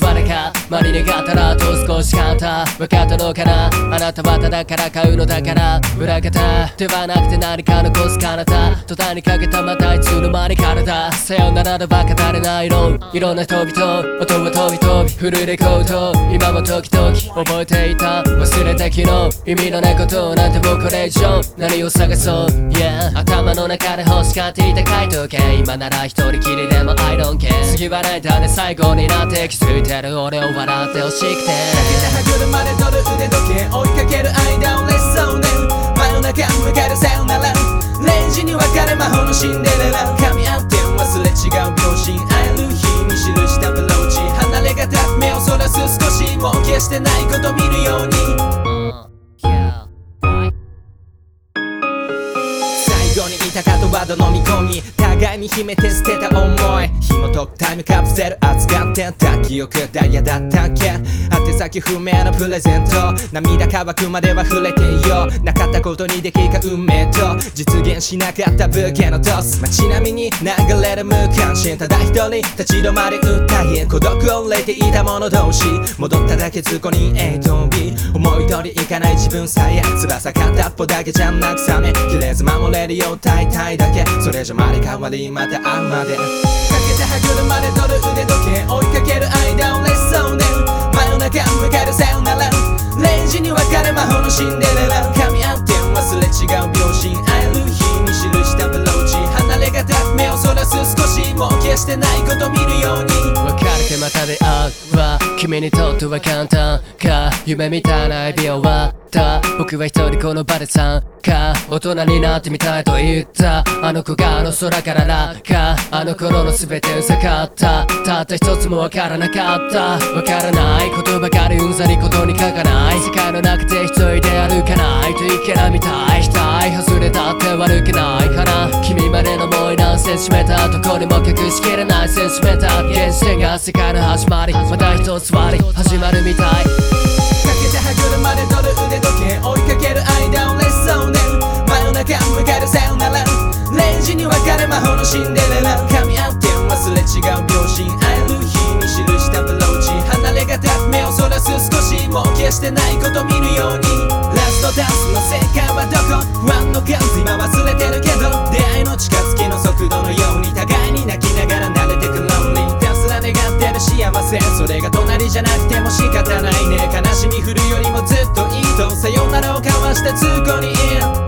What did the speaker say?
また残す我か間に願ったらあと少し簡単分かったのかな。あなたはただから買うのだから裏方ではなくて何か残す彼方途端にかけたまたいつの間に体さよならでば語れないのいろん。な人々音は飛び飛び。フルレコード。今も時々。覚えていた。忘れた昨日。意味のないことなんてもうこれ以上。何を探そう。Yeah 頭の中で欲しがっていた回答権今なら一人きりでも I don't care 次はないだね最後になって気づいてる俺を笑ってほしくて。歯車で撮る腕時計追いかける間をレッソーネ真夜中迎えるさよなら0時に分かる魔法のシンデレラ噛み合って忘れ違う秒針会える日に記したブローチ離れがた目をそらす少しもう消してないこと見るようにたかとワード飲み込み互いに秘めて捨てた思い紐解くタイムカプセル扱ってた記憶ダイヤだったっけ宛先不明のプレゼント涙乾くまでは触れていようなかったことにできか運命と実現しなかった武家のトス、まあ、ちなみに流れる無関心ただ一人立ち止まり歌い孤独をれていた者同士戻っただけ通行に A と B 思いりいかない自分さえ翼片っぽだけじゃなくさめ切れず守れるよ大体だけそれじゃまり変わりまた会うまでかけた歯車で取る腕時計追いかける間をレッソーネ真夜中迎えるさよなら0時に別れ魔法のシンデレラ噛み合って忘れ違う秒針会える日に記したブローチ離れがた目をそらす少しもう決してないこと見るように別れてまた出会うは君にとっては簡単か夢みたいなエビ終わった僕は一人この場で参加大人になってみたいと言ったあの子があの空から落下あの頃の全てうざかったたった一つもわからなかったわからないことばかりうんざりことに書かない世界の中で一人で歩かないといけないみたい額外れたって悪くないセンチメーターどこにも隠しきれないセンチメーター原始点が世界の始まりまた一つ割り始まるみたい。かけた歯車で取る腕時計追いかける間をレッソーネ真夜中迎えるさよなら0時に別れ魔法のシンデレラ噛み合って忘れ違う秒針。会える日に記したブローチ離れがた目をそらす少しもう決してないこと見るようにのかわして通行人。